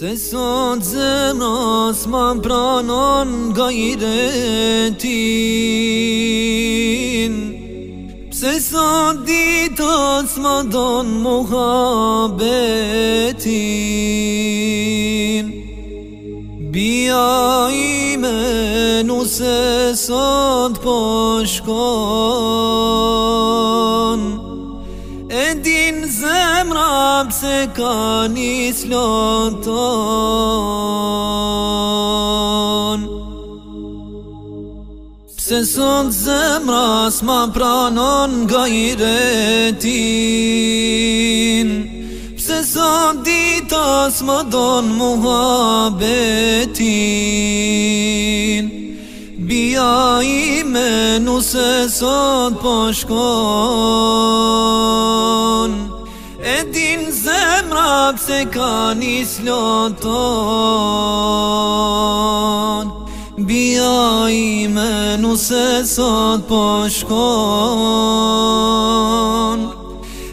سازم زن برانان غیرتین سادید آسمادان محبتین بیاییم نو ساد پاش کن se ka një slonë ton Pse sot zemras ma pranon nga i retin Pse sot ditas ma don muha betin Bia i menu se sot po shkon Pse sot zemras ma pranon nga i retin ادین زم راب سکانی سلطان بیایی منو سه سات پاش کن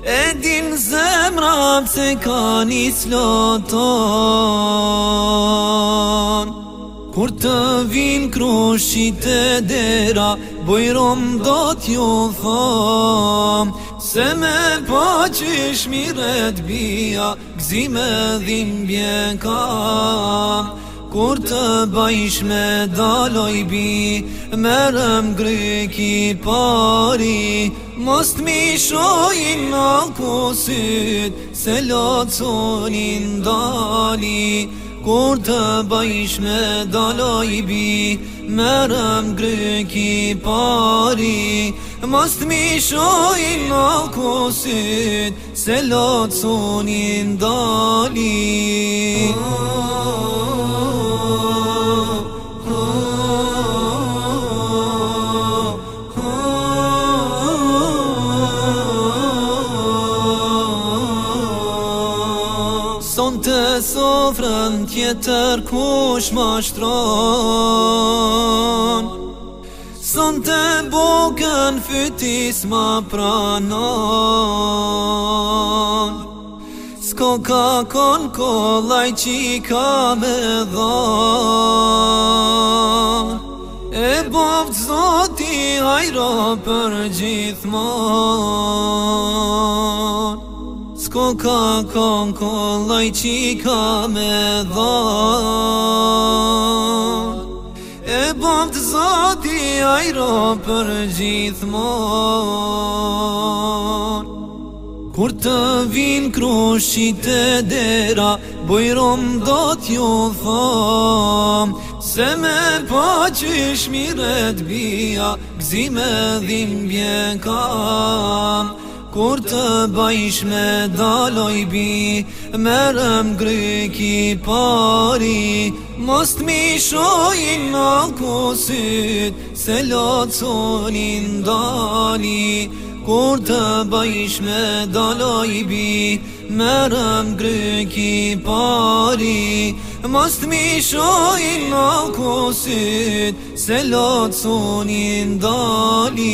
ای زم راب سکانی سلطان Kur të vinë krushit e dera, bojrom do t'jo tham Se me pa po që shmiret bia, gzime dhim bjeka Kur të bajsh me daloj bi, me gryki pari Most mi shojnë alkosit se lacon i ndali Kur të bëjsh me dalaj bi Merëm greki pari Mas mi mishoj ma kosit Se latë sonin Son të sofrën tjetër kush ma shtron Son të bokën fytis ma pranon Sko ka kon kolaj qi ka me dhon E boft zoti hajro për gjithmon Ko po ka kon kollaj qi ka me dha E bom të zoti ajro për gjithmon Kur të vin krushit e dera Bojrom do t'ju tham Se me pa po që shmiret bia Gzime dhim bjekam Kur të bajsh me daloj bi Merëm gryki pari Mos të mishojin në kusit Se lotësonin dali Kur të bajsh me daloj bi Merëm gryki pari Mos të mishojin në kusit Se lotësonin dali